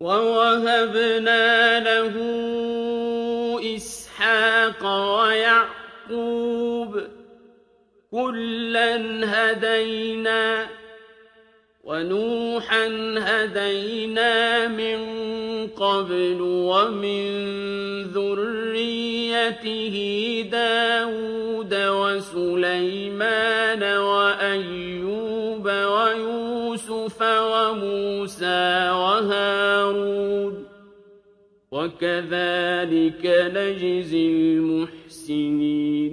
وَوَهَبْنَا لَهُ إِسْحَاقَ وَيَعْقُوبَ ۚ كُلًّا هَدَيْنَا ۚ وَنُوحًا هَدَيْنَا مِن قَبْلُ ۖ وَمِن ذُرِّيَّتِهِ دَاوُودَ وَسُلَيْمَانَ وَأَيُّوبَ وَيُوسُفَ وَمُوسَىٰ وَهَارُونَ ۚ وَكَذَٰلِكَ نَجْزِي الْمُحْسِنِينَ